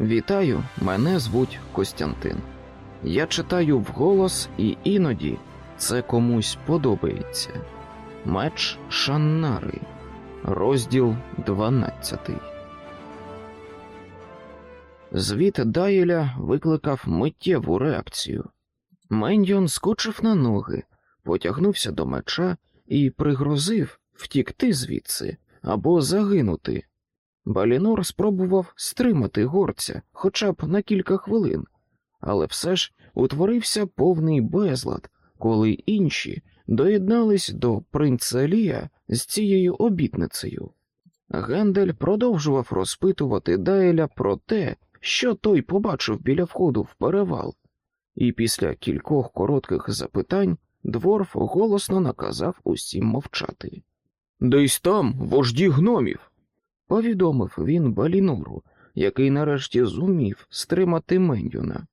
Вітаю, мене звуть Костянтин. Я читаю вголос, і іноді це комусь подобається. Меч Шаннари, розділ 12. Звіт Дайеля викликав миттєву реакцію. Мендіон скочив на ноги, потягнувся до меча і пригрозив втікти звідси або загинути. Балінор спробував стримати горця хоча б на кілька хвилин, але все ж утворився повний безлад, коли інші доєднались до принца Лія з цією обітницею. Гендель продовжував розпитувати Дайеля про те, що той побачив біля входу в перевал, і після кількох коротких запитань дворф голосно наказав усім мовчати. Десь там вожді гномів, повідомив він Балінуру, який нарешті зумів стримати Мендюна.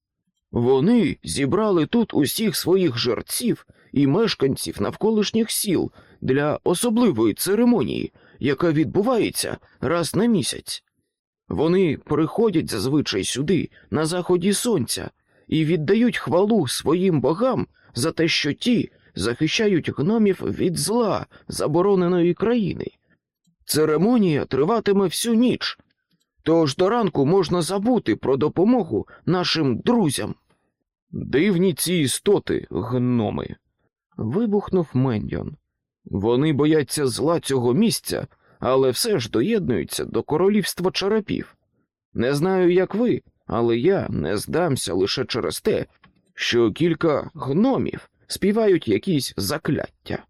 Вони зібрали тут усіх своїх жерців і мешканців навколишніх сіл для особливої церемонії, яка відбувається раз на місяць. Вони приходять зазвичай сюди, на заході сонця, і віддають хвалу своїм богам за те, що ті захищають гномів від зла забороненої країни. Церемонія триватиме всю ніч, тож до ранку можна забути про допомогу нашим друзям. Дивні ці істоти, гноми. вибухнув Мендьон. Вони бояться зла цього місця, але все ж доєднуються до королівства черепів. Не знаю, як ви, але я не здамся лише через те, що кілька гномів співають якісь закляття.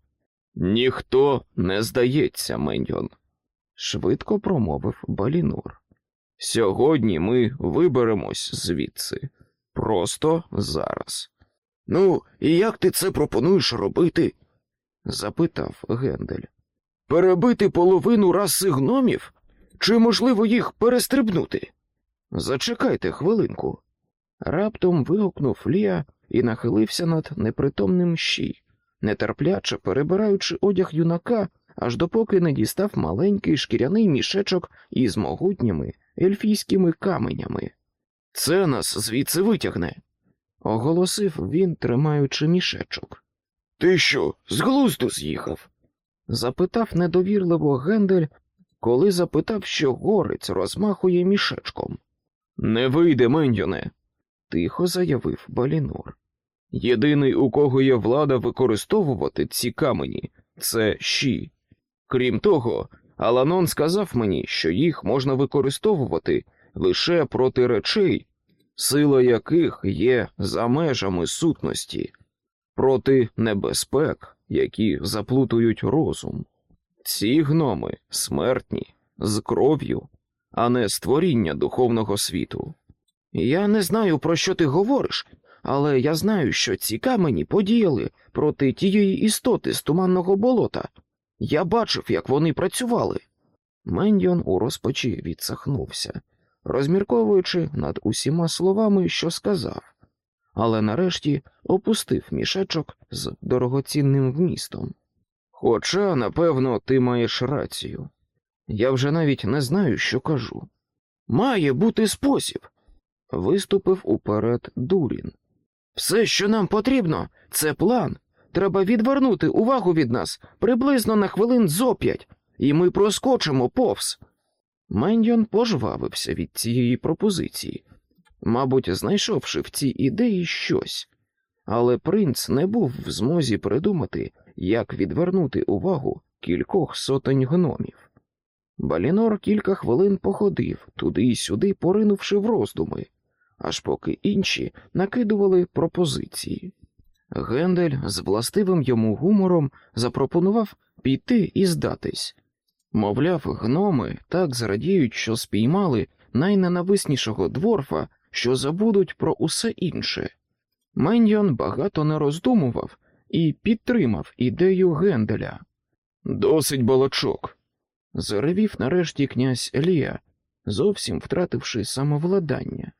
Ніхто не здається, Мендьон, швидко промовив Балінур. Сьогодні ми виберемось звідси. Просто зараз. Ну, і як ти це пропонуєш робити? запитав Гендель. Перебити половину раси гномів? Чи можливо їх перестрибнути? Зачекайте хвилинку. Раптом вигукнув Лія і нахилився над непритомним щі, нетерпляче перебираючи одяг юнака, аж допоки не дістав маленький шкіряний мішечок із могутніми ельфійськими каменями. Це нас звідси витягне, оголосив він, тримаючи мішечок. Ти що, з глузду з'їхав? запитав недовірливо Гендель, коли запитав, що горець розмахує мішечком. Не вийде, Мендьоне, тихо заявив Балінор. Єдиний, у кого є влада використовувати ці камені, це щі. Крім того, Аланон сказав мені, що їх можна використовувати лише проти речей, сила яких є за межами сутності, проти небезпек, які заплутують розум. Ці гноми смертні, з кров'ю, а не створіння духовного світу. Я не знаю, про що ти говориш, але я знаю, що ці камені подіяли проти тієї істоти з туманного болота. Я бачив, як вони працювали. Мендіон у розпачі відсахнувся, розмірковуючи над усіма словами, що сказав, але нарешті опустив мішечок з дорогоцінним вмістом. Хоча, напевно, ти маєш рацію. Я вже навіть не знаю, що кажу. Має бути спосіб. Виступив уперед Дурін. Все, що нам потрібно, це план. Треба відвернути увагу від нас приблизно на хвилин зо п'ять, і ми проскочимо повз. Мендьон пожвавився від цієї пропозиції, мабуть, знайшовши в цій ідеї щось, але принц не був в змозі придумати, як відвернути увагу кількох сотень гномів. Балінор кілька хвилин походив туди й сюди, поринувши в роздуми, аж поки інші накидували пропозиції. Гендель з властивим йому гумором запропонував піти і здатись. Мовляв, гноми так зрадіють, що спіймали найненависнішого дворфа, що забудуть про усе інше. Меньйон багато не роздумував і підтримав ідею Генделя. Досить балачок. заревів нарешті князь Елія, зовсім втративши самовладання.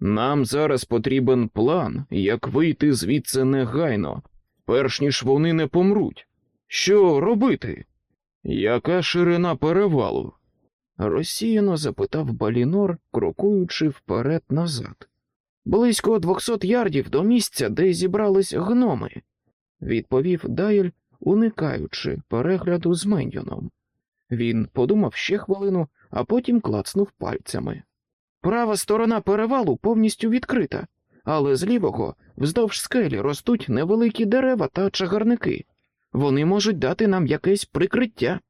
Нам зараз потрібен план, як вийти звідси негайно, перш ніж вони не помруть. Що робити? Яка ширина перевалу? розсіяно запитав Балінор, крокуючи вперед назад. Близько двохсот ярдів до місця, де зібрались гноми, відповів Дайль, уникаючи перегляду з Меньйоном. Він подумав ще хвилину, а потім клацнув пальцями. Права сторона перевалу повністю відкрита, але з лівого вздовж скелі ростуть невеликі дерева та чагарники. Вони можуть дати нам якесь прикриття.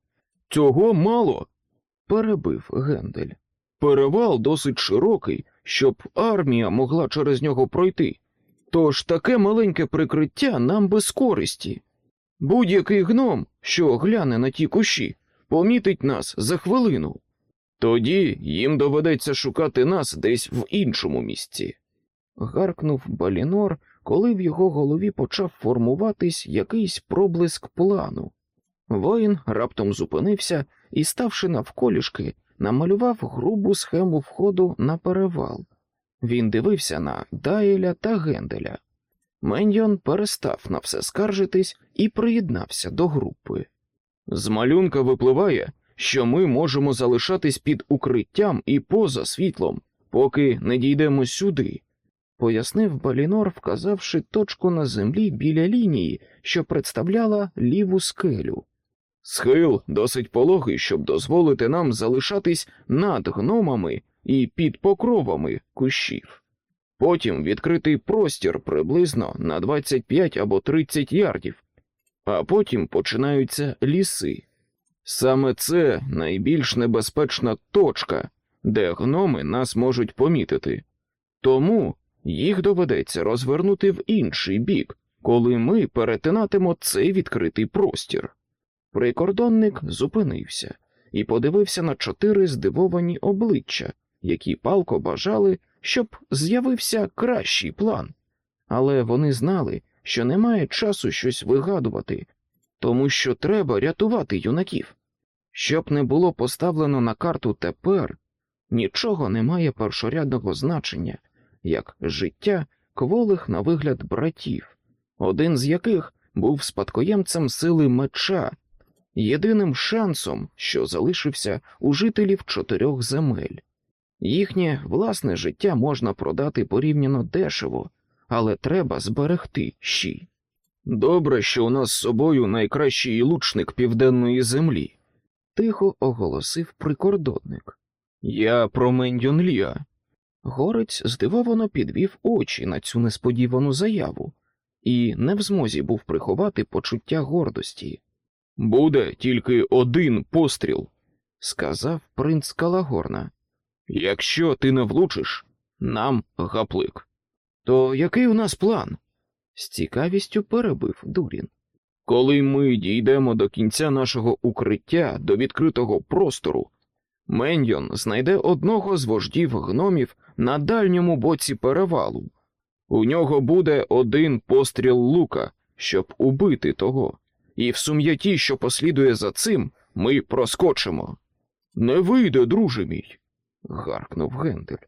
Цього мало, перебив Гендель. Перевал досить широкий, щоб армія могла через нього пройти. Тож таке маленьке прикриття нам без користі. Будь-який гном, що гляне на ті кущі, помітить нас за хвилину. Тоді їм доведеться шукати нас десь в іншому місці. Гаркнув Балінор, коли в його голові почав формуватись якийсь проблиск плану. Воїн раптом зупинився і, ставши навколішки, намалював грубу схему входу на перевал. Він дивився на Дайеля та Генделя. Меньйон перестав на все скаржитись і приєднався до групи. З малюнка випливає, що ми можемо залишатись під укриттям і поза світлом, поки не дійдемо сюди, пояснив Балінор, вказавши точку на землі біля лінії, що представляла ліву скелю. Схил досить пологий, щоб дозволити нам залишатись над гномами і під покровами кущів. Потім відкритий простір приблизно на 25 або 30 ярдів, а потім починаються ліси. Саме це найбільш небезпечна точка, де гноми нас можуть помітити. Тому їх доведеться розвернути в інший бік, коли ми перетинатимо цей відкритий простір. Прикордонник зупинився і подивився на чотири здивовані обличчя, які палко бажали, щоб з'явився кращий план. Але вони знали, що немає часу щось вигадувати, тому що треба рятувати юнаків. Щоб не було поставлено на карту тепер, нічого не має першорядного значення, як життя кволих на вигляд братів, один з яких був спадкоємцем сили меча, єдиним шансом, що залишився у жителів чотирьох земель. Їхнє власне життя можна продати порівняно дешево, але треба зберегти щі. Добре, що у нас з собою найкращий лучник південної землі, тихо оголосив прикордонник. Я про Мендюн Ліа. Горець здивовано підвів очі на цю несподівану заяву і не в змозі був приховати почуття гордості. Буде тільки один постріл, сказав принц Калагорна. Якщо ти не влучиш, нам гаплик. То який у нас план? З цікавістю перебив Дурін. Коли ми дійдемо до кінця нашого укриття до відкритого простору, Меньйон знайде одного з вождів гномів на дальньому боці перевалу. У нього буде один постріл лука, щоб убити того, і в сум'яті, що послідує за цим, ми проскочимо. Не вийде, друже мій, гаркнув Гендель.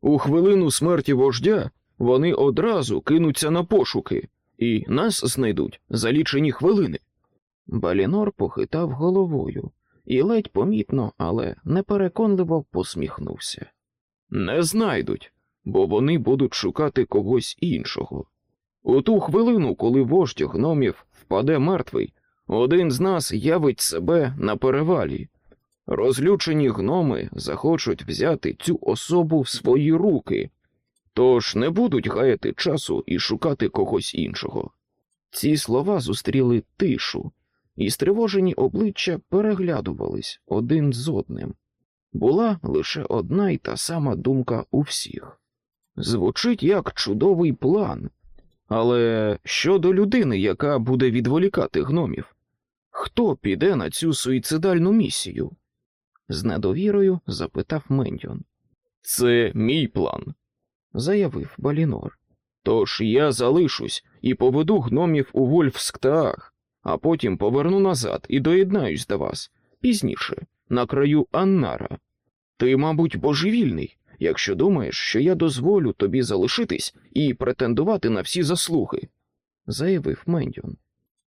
У хвилину смерті вождя вони одразу кинуться на пошуки і нас знайдуть за лічені хвилини. Балінор похитав головою і ледь помітно, але непереконливо посміхнувся. Не знайдуть, бо вони будуть шукати когось іншого. У ту хвилину, коли вождь гномів впаде мертвий, один з нас явить себе на перевалі. Розлючені гноми захочуть взяти цю особу в свої руки, тож не будуть гаяти часу і шукати когось іншого. Ці слова зустріли тишу, і стривожені обличчя переглядувались один з одним. Була лише одна й та сама думка у всіх. Звучить як чудовий план, але щодо людини, яка буде відволікати гномів, хто піде на цю суїцидальну місію? з недовірою запитав Мендіон. Це мій план, заявив Балінор. Тож я залишусь і поведу гномів у Вольфсктаах, а потім поверну назад і доєднаюсь до вас пізніше, на краю Аннара. Ти, мабуть, божевільний, якщо думаєш, що я дозволю тобі залишитись і претендувати на всі заслуги, заявив Мендіон.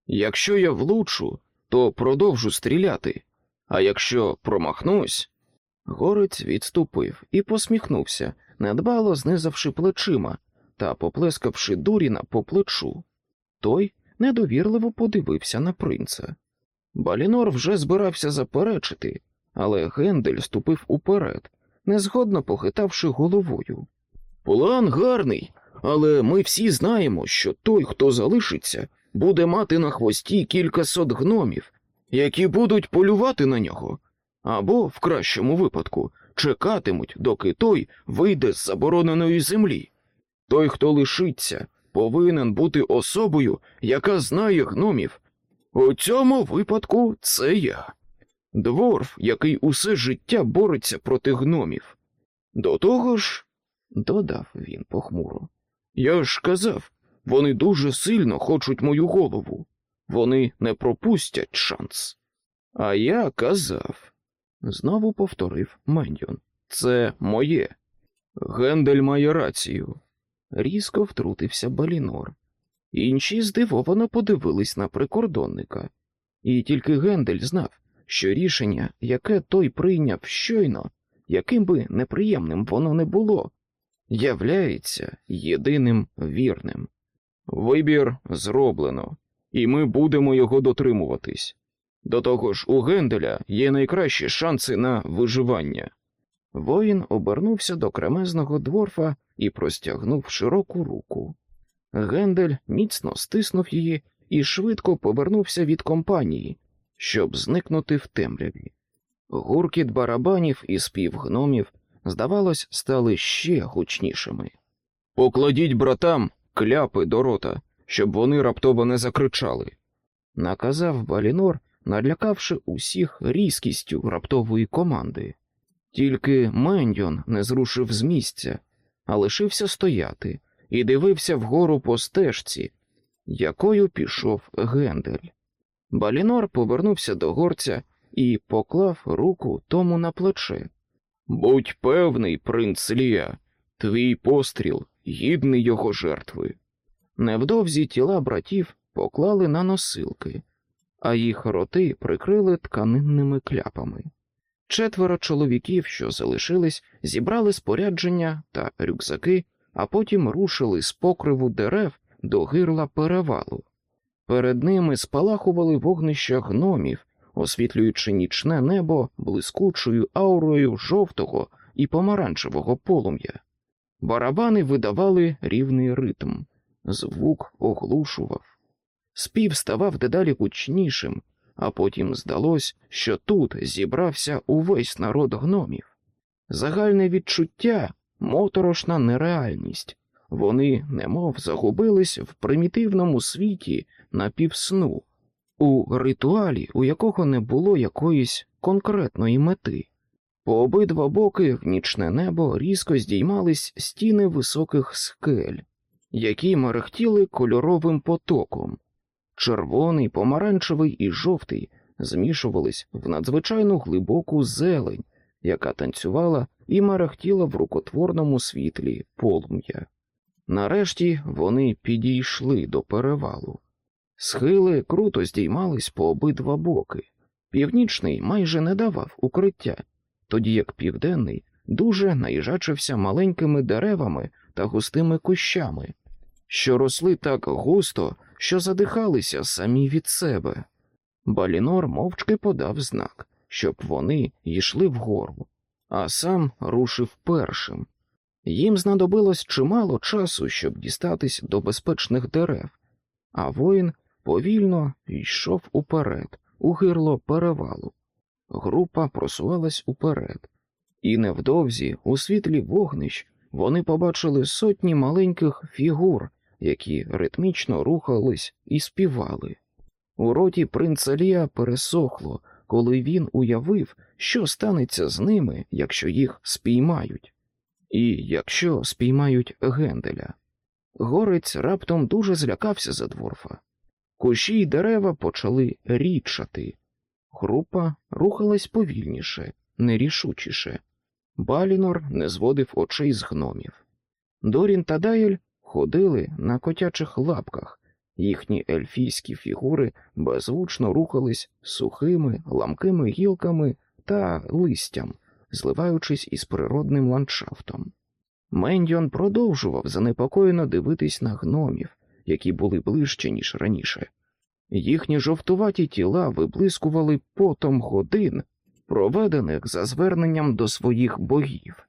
Якщо я влучу, то продовжу стріляти, а якщо промахнусь, Горець відступив і посміхнувся, недбало знизавши плечима та поплескавши Дуріна по плечу. Той недовірливо подивився на принца. Балінор вже збирався заперечити, але Гендель ступив уперед, незгодно похитавши головою. План гарний, але ми всі знаємо, що той, хто залишиться, буде мати на хвості кількасот гномів, які будуть полювати на нього, або, в кращому випадку, чекатимуть, доки той вийде з забороненої землі. Той, хто лишиться, повинен бути особою, яка знає гномів. У цьому випадку це я. Дворф, який усе життя бореться проти гномів. До того ж, додав він похмуро, я ж казав, вони дуже сильно хочуть мою голову. Вони не пропустять шанс. А я казав, знову повторив Мендіон. Це моє. Гендель має рацію. Різко втрутився Балінор. Інші здивовано подивились на прикордонника, і тільки Гендель знав, що рішення, яке той прийняв щойно, яким би неприємним воно не було, являється єдиним вірним. Вибір зроблено, і ми будемо його дотримуватись. До того ж, у Генделя є найкращі шанси на виживання. Воїн обернувся до кремезного дворфа і простягнув широку руку. Гендель міцно стиснув її і швидко повернувся від компанії, щоб зникнути в темряві. Гуркіт барабанів і спів гномів, здавалось, стали ще гучнішими. Покладіть братам кляпи до рота, щоб вони раптово не закричали, наказав Балінор, налякавши усіх різкістю раптової команди. Тільки Мендьон не зрушив з місця, а лишився стояти і дивився вгору по стежці, якою пішов Гендель. Балінор повернувся до горця і поклав руку тому на плече. Будь певний, принц Лія, твій постріл гідний його жертви. Невдовзі тіла братів поклали на носилки, а їх роти прикрили тканинними кляпами. Четверо чоловіків, що залишились, зібрали спорядження та рюкзаки, а потім рушили з покриву дерев до гирла перевалу. Перед ними спалахували вогнища гномів, освітлюючи нічне небо блискучою аурою жовтого і помаранчевого полум'я. Барабани видавали рівний ритм, звук оглушував. Спів ставав дедалі гучнішим, а потім здалось, що тут зібрався увесь народ гномів. Загальне відчуття, моторошна нереальність. Вони немов загубились в примітивному світі напівсну, у ритуалі, у якого не було якоїсь конкретної мети. По обидва боки в нічне небо різко здіймались стіни високих скель, які мерехтіли кольоровим потоком. Червоний, помаранчевий і жовтий змішувались в надзвичайно глибоку зелень, яка танцювала і мерехтіла в рукотворному світлі полум'я. Нарешті вони підійшли до перевалу. Схили круто здіймались по обидва боки. Північний майже не давав укриття, тоді як південний дуже наїжачився маленькими деревами та густими кущами, що росли так густо, що задихалися самі від себе. Балінор мовчки подав знак, щоб вони йшли вгору, а сам рушив першим. Їм знадобилось чимало часу, щоб дістатись до безпечних дерев, а воїн повільно йшов уперед, у гирло перевалу. Група просувалась уперед, і невдовзі, у світлі вогнищ, вони побачили сотні маленьких фігур, які ритмічно рухались і співали. У роті принца Лія пересохло, коли він уявив, що станеться з ними, якщо їх спіймають, і якщо спіймають Генделя. Горець раптом дуже злякався за дворфа. Кущі й дерева почали рідшати. Група рухалась повільніше, нерішучіше. Балінор не зводив очей з гномів. Дорін та Дайль ходили на котячих лапках, їхні ельфійські фігури беззвучно рухались сухими ламкими гілками та листям, зливаючись із природним ландшафтом. Мендіон продовжував занепокоєно дивитись на гномів, які були ближче, ніж раніше. Їхні жовтуваті тіла виблискували потом годин, проведених за зверненням до своїх богів.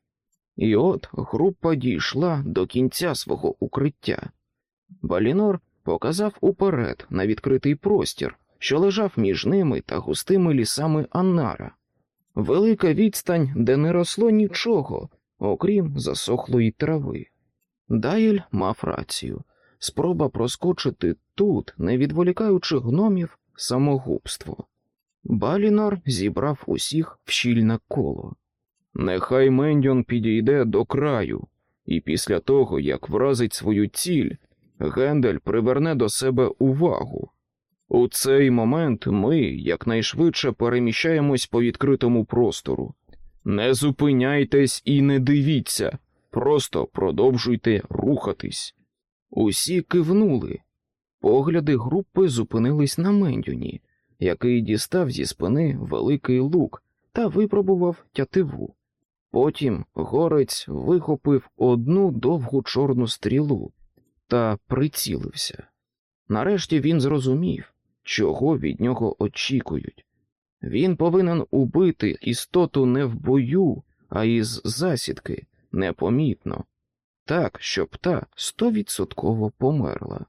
І от група дійшла до кінця свого укриття. Балінор показав уперед на відкритий простір, що лежав між ними та густими лісами Аннара. Велика відстань, де не росло нічого, окрім засохлої трави. Дайль мав рацію спроба проскочити тут, не відволікаючи гномів, самогубство. Балінор зібрав усіх в щільне коло. Нехай Мендіон підійде до краю, і після того, як вразить свою ціль, Гендель приверне до себе увагу. У цей момент ми якнайшвидше переміщаємось по відкритому простору. Не зупиняйтесь і не дивіться, просто продовжуйте рухатись. Усі кивнули. Погляди групи зупинились на Мендюні, який дістав зі спини великий лук та випробував тятиву. Потім горець вихопив одну довгу чорну стрілу та прицілився. Нарешті він зрозумів, чого від нього очікують. Він повинен убити істоту не в бою, а із засідки непомітно, так, щоб та стовідсотково померла.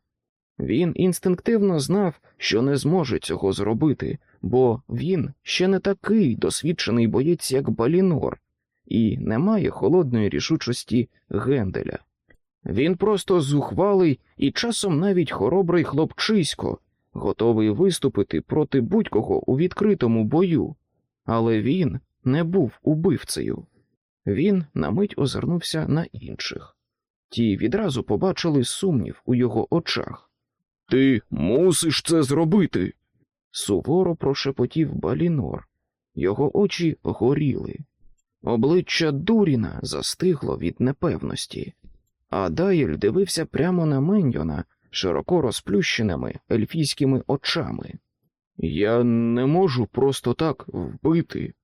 Він інстинктивно знав, що не зможе цього зробити, бо він ще не такий досвідчений боєць, як Балінор, і не має холодної рішучості Генделя. Він просто зухвалий і часом навіть хоробрий хлопчисько, готовий виступити проти будь-кого у відкритому бою, але він не був убивцею. Він на мить озирнувся на інших. Ті відразу побачили сумнів у його очах. Ти мусиш це зробити. суворо прошепотів Балінор. Його очі горіли. Обличчя Дуріна застигло від непевності, а Дайль дивився прямо на Меньйона широко розплющеними ельфійськими очами. Я не можу просто так вбити.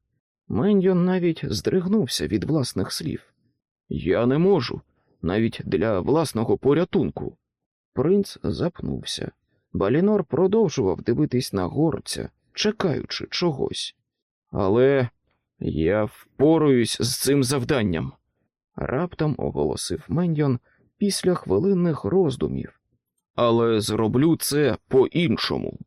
Меньйон навіть здригнувся від власних слів. Я не можу, навіть для власного порятунку. Принц запнувся. Балінор продовжував дивитись на горця, чекаючи чогось. Але я впораюсь з цим завданням, раптом оголосив Меньйон після хвилинних роздумів. Але зроблю це по-іншому.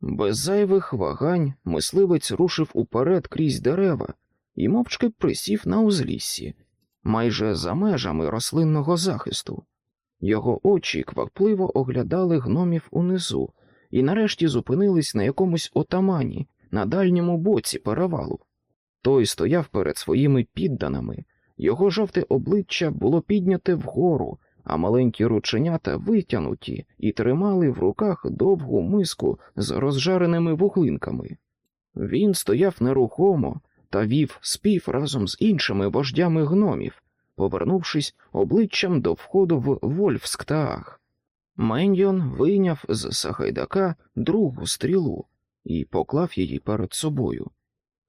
Без зайвих вагань мисливець рушив уперед крізь дерева і мовчки присів на узліссі, майже за межами рослинного захисту. Його очі квапливо оглядали гномів унизу і нарешті зупинились на якомусь отамані на дальньому боці перевалу. Той стояв перед своїми підданими, його жовте обличчя було підняте вгору, а маленькі рученята витягнуті і тримали в руках довгу миску з розжареними вуглинками. Він стояв нерухомо та вів спів разом з іншими вождями гномів, повернувшись обличчям до входу в Вольфсктаах. Меньйон вийняв з Сагайдака другу стрілу і поклав її перед собою.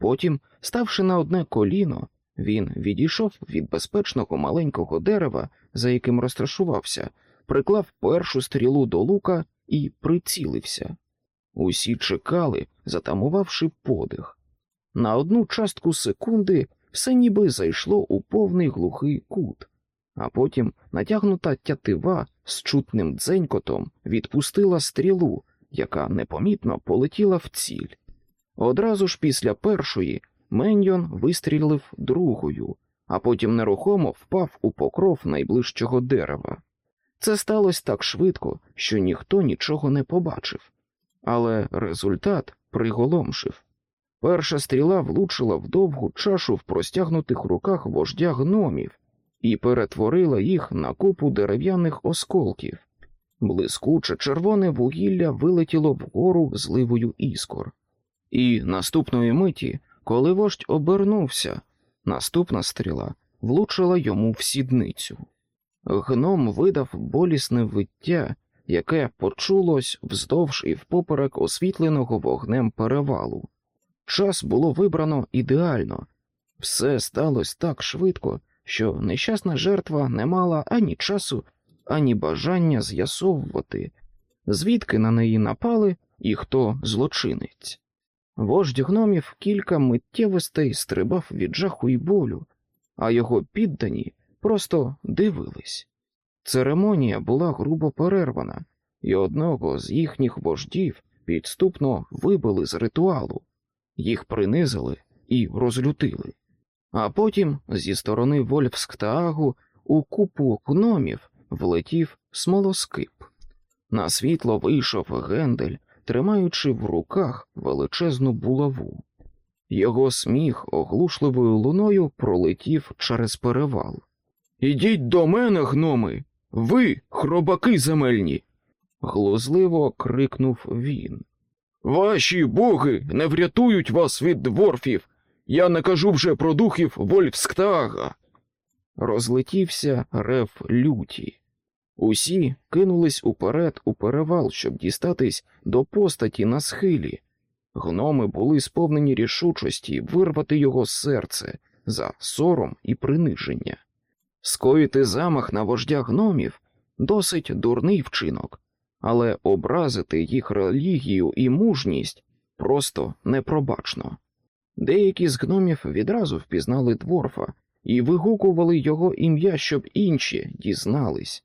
Потім, ставши на одне коліно, він відійшов від безпечного маленького дерева, за яким розташувався, приклав першу стрілу до лука і прицілився. Усі чекали, затамувавши подих. На одну частку секунди все ніби зайшло у повний глухий кут, а потім натягнута тятива з чутним дзенькотом відпустила стрілу, яка непомітно полетіла в ціль. Одразу ж після першої Меньйон вистрілив другою, а потім нерухомо впав у покров найближчого дерева. Це сталося так швидко, що ніхто нічого не побачив, але результат приголомшив. Перша стріла влучила в довгу чашу в простягнутих руках вождя гномів і перетворила їх на купу дерев'яних осколків. Блискуче червоне вугілля вилетіло вгору зливою іскор. І наступної миті, коли вождь обернувся, наступна стріла влучила йому в сідницю. Гном видав болісне виття, яке почулось вздовж і впоперек освітленого вогнем перевалу. Час було вибрано ідеально. Все сталося так швидко, що нещасна жертва не мала ані часу, ані бажання з'ясовувати, звідки на неї напали і хто злочинець. Вождь гномів кілька миттєвостей стрибав від жаху і болю, а його піддані просто дивились. Церемонія була грубо перервана, і одного з їхніх вождів підступно вибили з ритуалу, їх принизили і розлютили. А потім зі сторони Вольфсктаагу у купу гномів влетів смолоскип. На світло вийшов Гендель, тримаючи в руках величезну булаву. Його сміх оглушливою луною пролетів через перевал. Ідіть до мене, гноми, ви, хробаки земельні. глузливо крикнув він. Ваші боги не врятують вас від дворфів. Я не кажу вже про духів Вольфсктага. Розлетівся рев люті. Усі кинулись уперед у перевал, щоб дістатись до постаті на схилі. Гноми були сповнені рішучості вирвати його серце за сором і приниження. Скоїти замах на вождя гномів досить дурний вчинок, але образити їх релігію і мужність просто непробачно. Деякі з гномів відразу впізнали дворфа і вигукували його ім'я, щоб інші дізнались.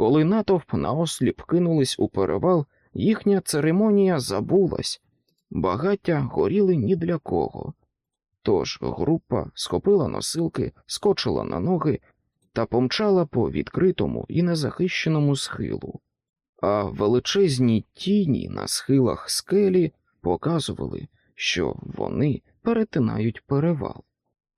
Коли натовп наосліп кинулись у перевал, їхня церемонія забулась, багаття горіли ні для кого. Тож група схопила носилки, скочила на ноги та помчала по відкритому і незахищеному схилу, а величезні тіні на схилах скелі показували, що вони перетинають перевал.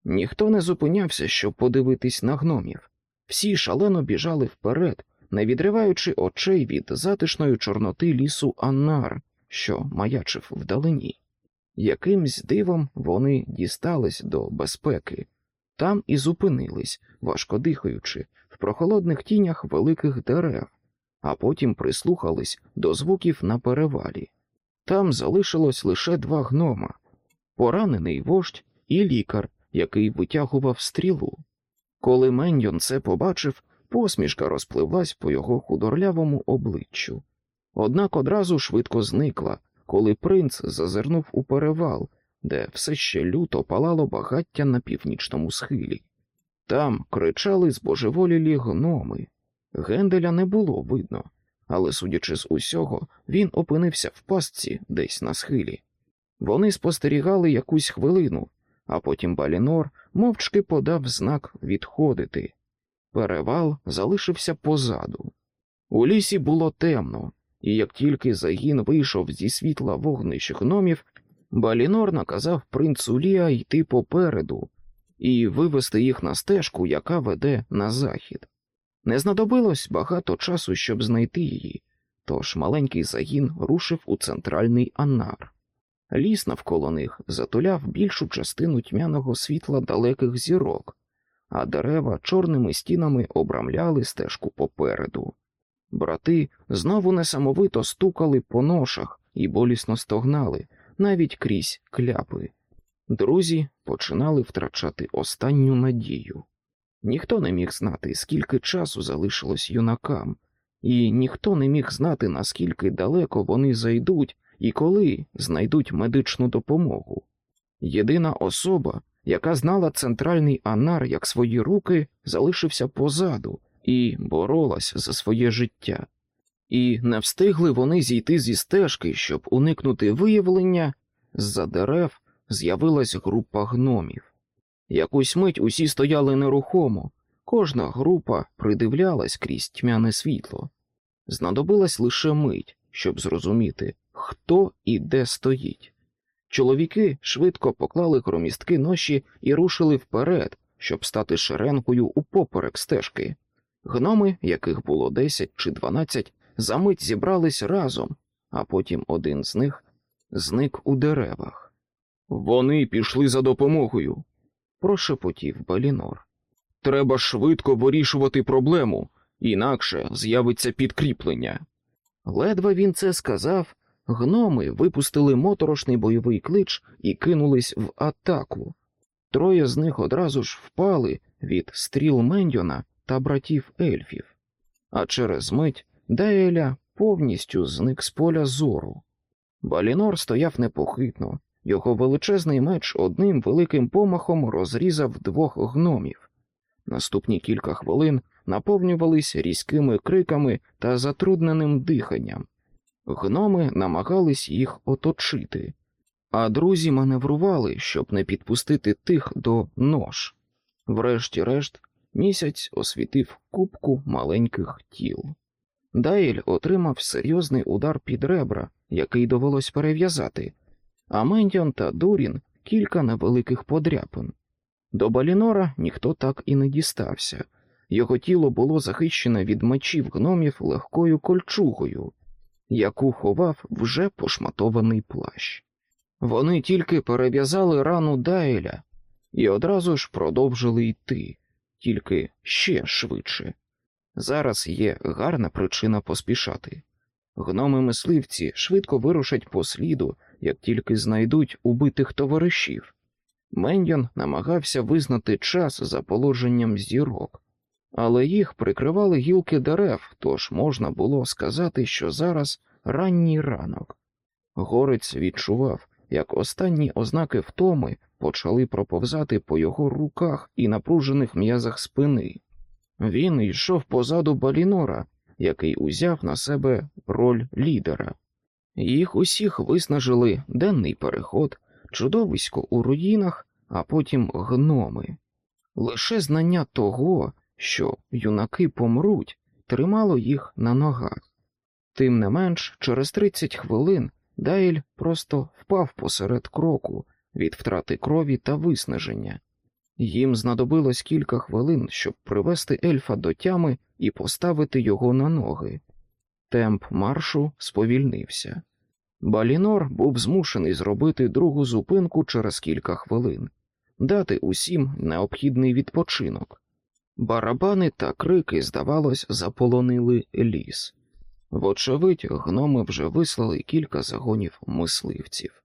Ніхто не зупинявся, щоб подивитись на гномів, всі шалено біжали вперед не відриваючи очей від затишної чорноти лісу Аннар, що маячив вдалині. Якимсь дивом вони дістались до безпеки, там і зупинились, важко дихаючи, в прохолодних тінях великих дерев, а потім прислухались до звуків на перевалі. Там залишилось лише два гнома поранений вождь і лікар, який витягував стрілу. Коли Меньйон це побачив, Посмішка розпливлась по його худорлявому обличчю, однак одразу швидко зникла, коли принц зазирнув у перевал, де все ще люто палало багаття на північному схилі. Там кричали збожеволілі гноми. Генделя не було видно, але, судячи з усього, він опинився в пастці десь на схилі. Вони спостерігали якусь хвилину, а потім Балінор мовчки подав знак відходити. Перевал залишився позаду. У лісі було темно, і як тільки загін вийшов зі світла вогнищ гномів, Балінор наказав принцу Ліа йти попереду і вивести їх на стежку, яка веде на захід. Не знадобилось багато часу, щоб знайти її, тож маленький загін рушив у центральний анар. Ліс навколо них затуляв більшу частину тьмяного світла далеких зірок а дерева чорними стінами обрамляли стежку попереду. Брати знову несамовито стукали по ношах і болісно стогнали навіть крізь кляпи. Друзі починали втрачати останню надію. Ніхто не міг знати, скільки часу залишилось юнакам, і ніхто не міг знати, наскільки далеко вони зайдуть і коли знайдуть медичну допомогу. Єдина особа, яка знала центральний анар як свої руки, залишився позаду і боролась за своє життя. І не встигли вони зійти зі стежки, щоб уникнути виявлення, з-за дерев з'явилась група гномів. Якусь мить усі стояли нерухомо, кожна група придивлялась крізь тьмяне світло. Знадобилась лише мить, щоб зрозуміти, хто і де стоїть. Чоловіки швидко поклали громістки ноші і рушили вперед, щоб стати шеренкою упоперек стежки. Гноми, яких було десять чи дванадцять, за мить зібрались разом, а потім один з них зник у деревах. Вони пішли за допомогою, прошепотів Балінор. Треба швидко вирішувати проблему, інакше з'явиться підкріплення. Ледве він це сказав, Гноми випустили моторошний бойовий клич і кинулись в атаку. Троє з них одразу ж впали від стріл Мендьона та братів ельфів, а через мить Дееля повністю зник з поля зору. Балінор стояв непохитно, його величезний меч одним великим помахом розрізав двох гномів. Наступні кілька хвилин наповнювались різкими криками та затрудненим диханням. Гноми намагались їх оточити, а друзі маневрували, щоб не підпустити тих до нож. Врешті-решт, місяць освітив кубку маленьких тіл. Дайль отримав серйозний удар під ребра, який довелось перев'язати, а Мендіон та Дурін кілька невеликих подряпин. До Балінора ніхто так і не дістався, його тіло було захищене від мечів гномів легкою кольчугою, яку ховав вже пошматований плащ. Вони тільки перев'язали рану Дайля і одразу ж продовжили йти, тільки ще швидше. Зараз є гарна причина поспішати. Гноми мисливці швидко вирушать по сліду, як тільки знайдуть убитих товаришів. Мендьон намагався визнати час за положенням зірок, але їх прикривали гілки дерев, тож можна було сказати, що зараз ранній ранок. Горець відчував, як останні ознаки втоми почали проповзати по його руках і напружених м'язах спини. Він йшов позаду Балінора, який узяв на себе роль лідера. Їх усіх виснажили денний переход, чудовисько у руїнах, а потім гноми. Лише знання того, що юнаки помруть, тримало їх на ногах. Тим не менш, через 30 хвилин Дайль просто впав посеред кроку від втрати крові та виснаження. Їм знадобилось кілька хвилин, щоб привести ельфа до тями і поставити його на ноги. Темп маршу сповільнився. Балінор був змушений зробити другу зупинку через кілька хвилин, дати усім необхідний відпочинок. Барабани та крики, здавалось, заполонили ліс. Вочевидь, гноми вже вислали кілька загонів мисливців.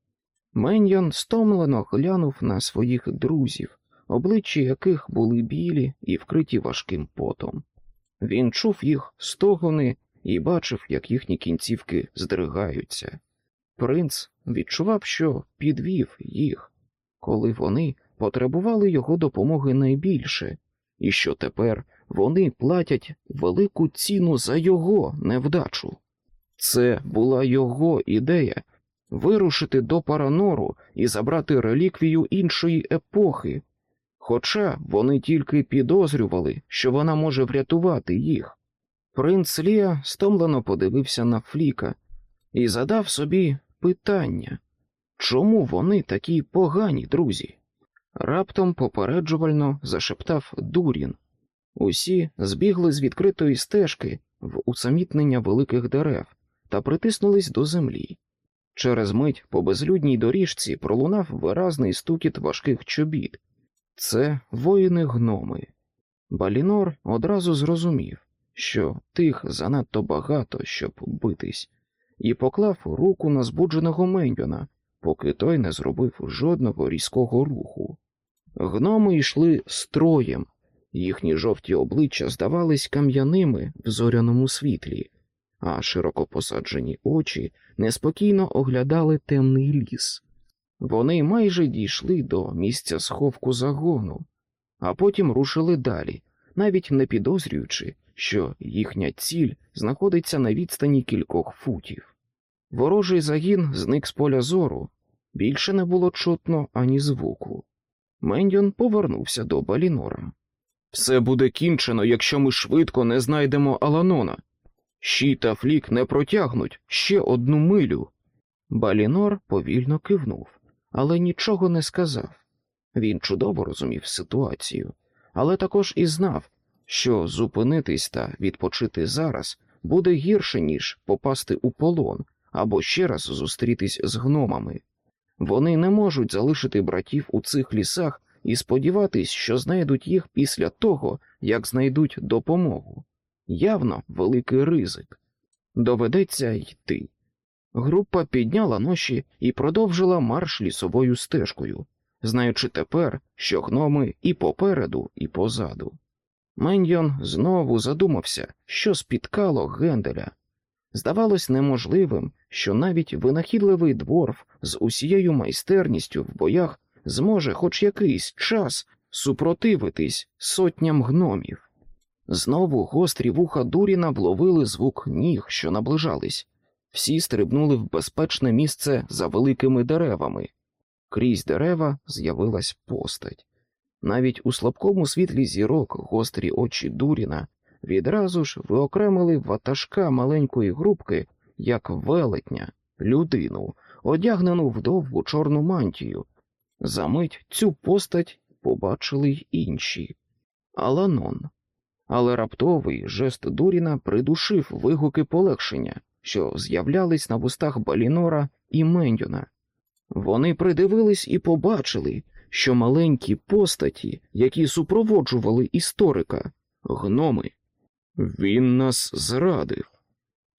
Меньйон стомлено глянув на своїх друзів, обличчя яких були білі і вкриті важким потом. Він чув їх стогони і бачив, як їхні кінцівки здригаються. Принц відчував, що підвів їх, коли вони потребували його допомоги найбільше, і що тепер вони платять велику ціну за його невдачу. Це була його ідея вирушити до Паранору і забрати реліквію іншої епохи, хоча вони тільки підозрювали, що вона може врятувати їх. Принц Лія стомлено подивився на Фліка і задав собі питання чому вони такі погані друзі? Раптом попереджувально зашептав Дурін. Усі збігли з відкритої стежки в усамітнення великих дерев та притиснулись до землі. Через мить по безлюдній доріжці пролунав виразний стукіт важких чобіт. Це воїни гноми. Балінор одразу зрозумів, що тих занадто багато, щоб битись, і поклав руку на збудженого Меньйона, поки той не зробив жодного різкого руху. Гноми йшли строєм, їхні жовті обличчя здавались кам'яними в зоряному світлі, а широко посаджені очі неспокійно оглядали темний ліс. Вони майже дійшли до місця сховку загону, а потім рушили далі, навіть не підозрюючи, що їхня ціль знаходиться на відстані кількох футів. Ворожий загін зник з поля зору, більше не було чутно ані звуку. Мендьон повернувся до Балінора. Все буде кінчено, якщо ми швидко не знайдемо Аланона. Щі та флік не протягнуть ще одну милю. Балінор повільно кивнув, але нічого не сказав. Він чудово розумів ситуацію, але також і знав, що зупинитись та відпочити зараз буде гірше, ніж попасти у полон або ще раз зустрітись з гномами. Вони не можуть залишити братів у цих лісах і сподіватись, що знайдуть їх після того, як знайдуть допомогу. Явно великий ризик. Доведеться йти. Група підняла ноші і продовжила марш лісовою стежкою. знаючи тепер, що гноми і попереду, і позаду. Мендьйон знову задумався, що спіткало Генделя. Здавалось неможливим, що навіть винахідливий дворф з усією майстерністю в боях зможе хоч якийсь час супротивитись сотням гномів. Знову гострі вуха Дуріна вловили звук ніг, що наближались, всі стрибнули в безпечне місце за великими деревами. Крізь дерева з'явилась постать. Навіть у слабкому світлі зірок гострі очі Дуріна відразу ж виокремили ватажка маленької групки як велетня, людину, одягнену в довгу чорну мантію. Замить цю постать побачили й інші Аланон. Але раптовий жест Дуріна придушив вигуки полегшення, що з'являлись на вустах Балінора і Мендюна. Вони придивились і побачили, що маленькі постаті, які супроводжували історика, гноми. Він нас зрадив.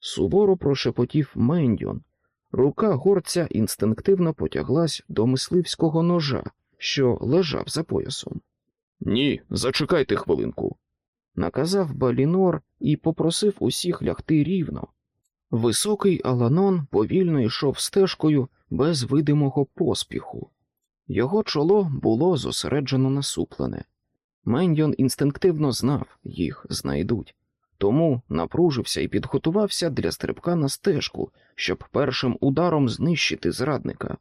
Суворо прошепотів Мендьон. Рука горця інстинктивно потяглась до мисливського ножа, що лежав за поясом. Ні, зачекайте хвилинку, наказав Балінор і попросив усіх лягти рівно. Високий Аланон повільно йшов стежкою без видимого поспіху. Його чоло було зосереджено насуплене. Мендьон інстинктивно знав, їх знайдуть, тому напружився і підготувався для стрибка на стежку, щоб першим ударом знищити зрадника.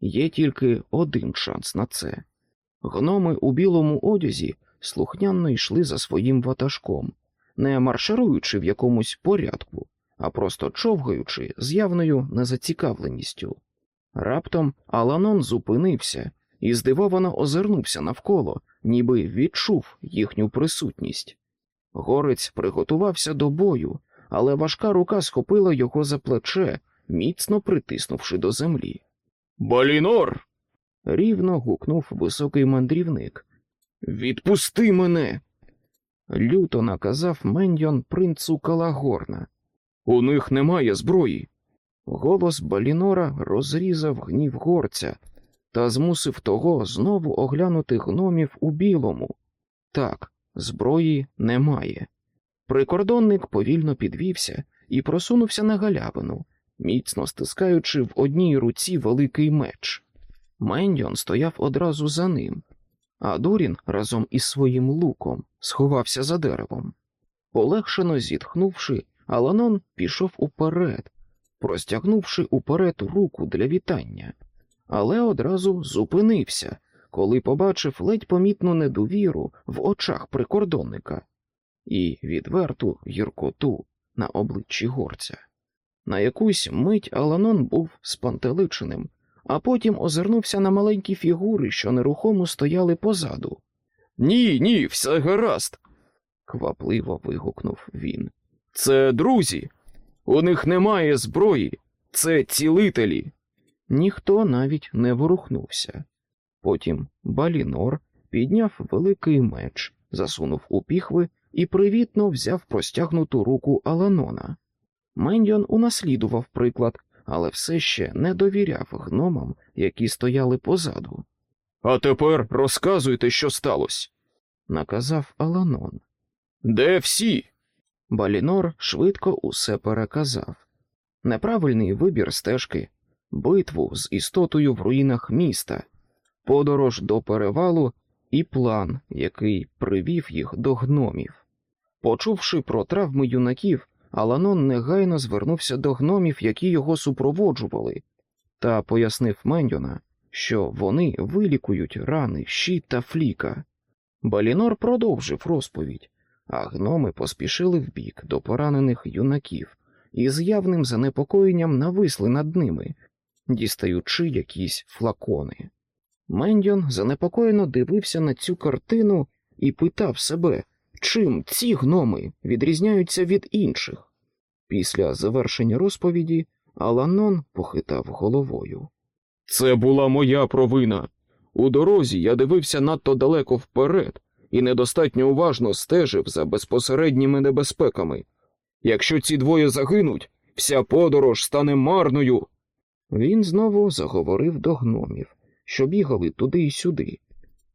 Є тільки один шанс на це. Гноми у білому одязі слухняно йшли за своїм ватажком, не маршируючи в якомусь порядку, а просто човгаючи з явною незацікавленістю. Раптом Аланон зупинився і здивовано озирнувся навколо, ніби відчув їхню присутність. Горець приготувався до бою, але важка рука схопила його за плече, міцно притиснувши до землі. Балінор. рівно гукнув високий мандрівник. Відпусти мене. Люто наказав Мендьон принцу Калагорна. У них немає зброї. Голос Балінора розрізав гнів горця та змусив того знову оглянути гномів у білому. Так, зброї немає. Прикордонник повільно підвівся і просунувся на галявину, міцно стискаючи в одній руці великий меч. Мендьон стояв одразу за ним, а Дурін разом із своїм луком сховався за деревом. Полегшено зітхнувши, Аланон пішов уперед, простягнувши уперед руку для вітання, але одразу зупинився, коли побачив ледь помітну недовіру в очах прикордонника і відверту гіркоту на обличчі горця. На якусь мить Аланон був спантеличеним, а потім озирнувся на маленькі фігури, що нерухомо стояли позаду. Ні, ні, все гаразд. квапливо вигукнув він. Це друзі. У них немає зброї, це цілителі. Ніхто навіть не ворухнувся. Потім Балінор підняв великий меч, засунув у піхви і привітно взяв простягнуту руку Аланона. Мендьон унаслідував приклад, але все ще не довіряв гномам, які стояли позаду. А тепер розказуйте, що сталося, наказав Аланон. Де всі? Балінор швидко усе переказав. Неправильний вибір стежки, битву з істотою в руїнах міста, подорож до перевалу і план, який привів їх до гномів. Почувши про травми юнаків, Аланон негайно звернувся до гномів, які його супроводжували, та пояснив Мендьона, що вони вилікують рани щит та фліка. Балінор продовжив розповідь, а гноми поспішили вбік до поранених юнаків і з явним занепокоєнням нависли над ними, дістаючи якісь флакони. Мендьон занепокоєно дивився на цю картину і питав себе, чим ці гноми відрізняються від інших. Після завершення розповіді Аланон похитав головою. Це була моя провина. У дорозі я дивився надто далеко вперед і недостатньо уважно стежив за безпосередніми небезпеками. Якщо ці двоє загинуть, вся подорож стане марною. Він знову заговорив до гномів, що бігали туди й сюди.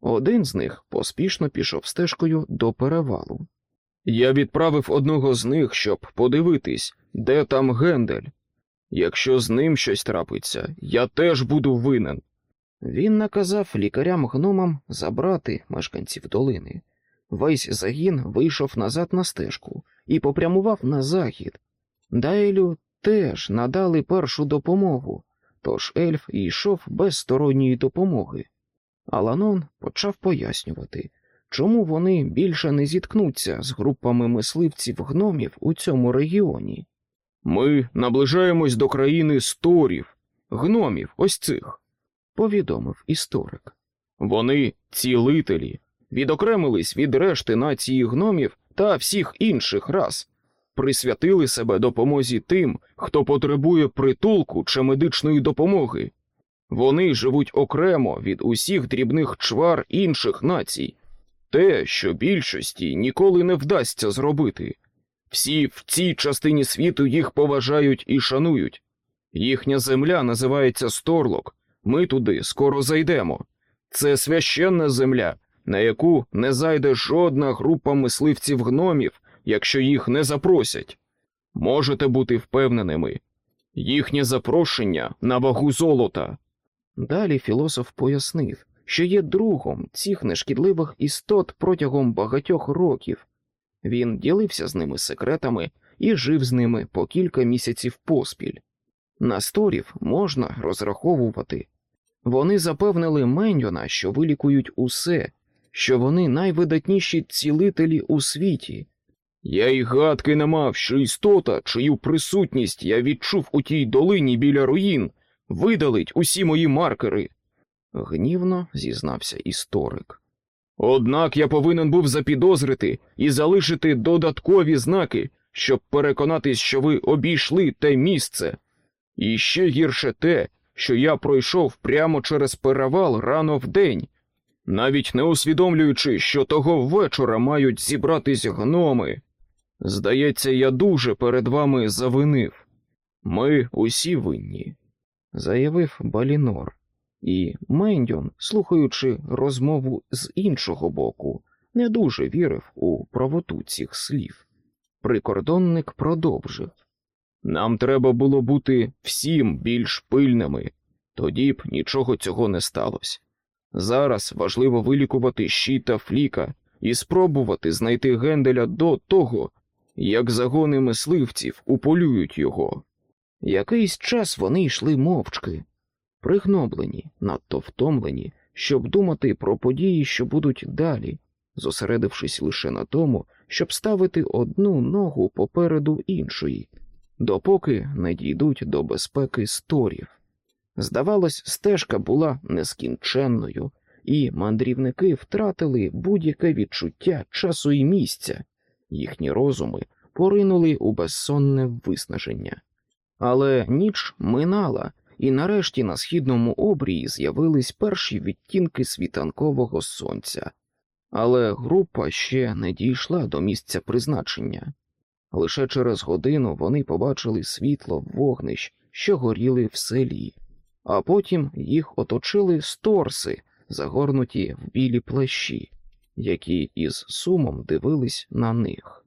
Один з них поспішно пішов стежкою до перевалу. Я відправив одного з них, щоб подивитись, де там Гендель. Якщо з ним щось трапиться, я теж буду винен. Він наказав лікарям гномам забрати мешканців долини. Весь загін вийшов назад на стежку і попрямував на захід. Дайлю теж надали першу допомогу, тож ельф йшов без сторонньої допомоги. Аланон почав пояснювати, чому вони більше не зіткнуться з групами мисливців гномів у цьому регіоні. Ми наближаємось до країни сторів, гномів, ось цих, повідомив історик. Вони цілителі, відокремились від решти нації гномів та всіх інших рас, присвятили себе допомозі тим, хто потребує притулку чи медичної допомоги. Вони живуть окремо від усіх дрібних чвар інших націй, те, що більшості ніколи не вдасться зробити. Всі в цій частині світу їх поважають і шанують. Їхня земля називається Сторлок. Ми туди скоро зайдемо. Це священна земля, на яку не зайде жодна група мисливців гномів, якщо їх не запросять. Можете бути впевненими, їхнє запрошення на вагу золота. Далі філософ пояснив, що є другом цих нешкідливих істот протягом багатьох років. Він ділився з ними секретами і жив з ними по кілька місяців поспіль. На сторів можна розраховувати. Вони запевнили Меньйона, що вилікують усе, що вони найвидатніші цілителі у світі. Я й гадки не мав, що істота, чию присутність я відчув у тій долині біля руїн, видалить усі мої маркери, гнівно зізнався історик. Однак я повинен був запідозрити і залишити додаткові знаки, щоб переконатись, що ви обійшли те місце. І ще гірше те, що я пройшов прямо через перевал рано вдень, навіть не усвідомлюючи, що того вечора мають зібратись гноми. Здається, я дуже перед вами завинив. Ми усі винні, заявив Балінор, і Мендьон, слухаючи розмову з іншого боку, не дуже вірив у правоту цих слів. Прикордонник продовжив нам треба було бути всім більш пильними, тоді б нічого цього не сталося. Зараз важливо вилікувати щита фліка і спробувати знайти Генделя до того, як загони мисливців уполюють його. Якийсь час вони йшли мовчки, пригноблені, надто втомлені, щоб думати про події, що будуть далі, зосередившись лише на тому, щоб ставити одну ногу попереду іншої, допоки не дійдуть до безпеки сторів. Здавалось, стежка була нескінченною, і мандрівники втратили будь-яке відчуття часу і місця, їхні розуми поринули у безсонне виснаження. Але ніч минала, і нарешті на східному обрії з'явились перші відтінки світанкового сонця, але група ще не дійшла до місця призначення. Лише через годину вони побачили світло вогнищ, що горіли в селі, а потім їх оточили сторси, загорнуті в білі плащі, які із сумом дивились на них,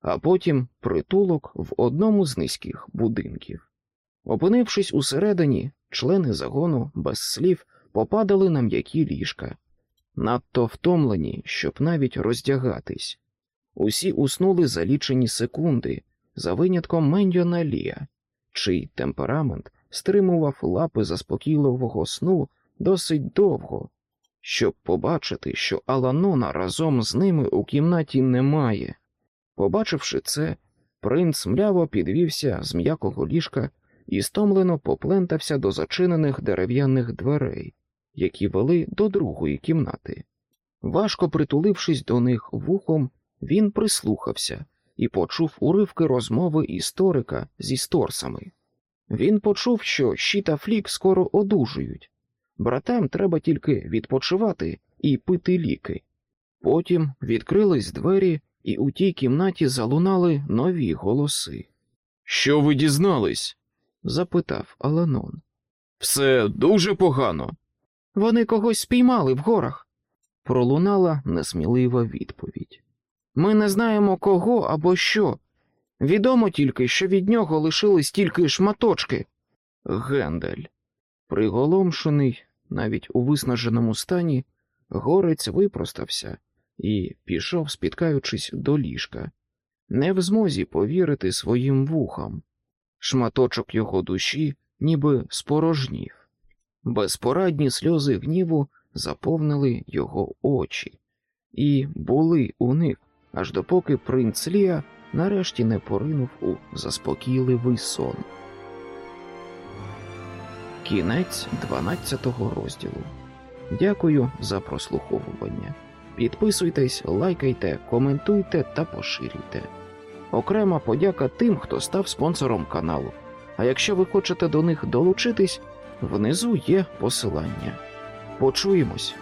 а потім притулок в одному з низьких будинків. Опинившись усередині, члени загону без слів попадали на м'які ліжка, надто втомлені, щоб навіть роздягатись. Усі уснули за лічені секунди, за винятком Мендьона Лія, чий темперамент стримував лапи заспокійливого сну досить довго, щоб побачити, що Аланона разом з ними у кімнаті немає. Побачивши це, принц мляво підвівся з м'якого ліжка і стомлено поплентався до зачинених дерев'яних дверей, які вели до другої кімнати. Важко притулившись до них вухом, він прислухався і почув уривки розмови історика зі сторсами. Він почув, що щі та флік скоро одужують. Братам треба тільки відпочивати і пити ліки. Потім відкрились двері, і у тій кімнаті залунали нові голоси. Що ви дізнались? запитав Аланон. Все дуже погано. Вони когось спіймали в горах. Пролунала несмілива відповідь. Ми не знаємо кого або що. Відомо тільки, що від нього лишились тільки шматочки. Гендель. Приголомшений, навіть у виснаженому стані, горець випростався і пішов, спіткаючись до ліжка, не в змозі повірити своїм вухам. Шматочок його душі ніби спорожнів. Безпорадні сльози гніву заповнили його очі, і були у них, аж допоки принц Лія нарешті не поринув у заспокійливий сон. Кінець 12 розділу. Дякую за прослуховування. Підписуйтесь, лайкайте, коментуйте та поширюйте. Окрема подяка тим, хто став спонсором каналу. А якщо ви хочете до них долучитись, внизу є посилання. Почуємось!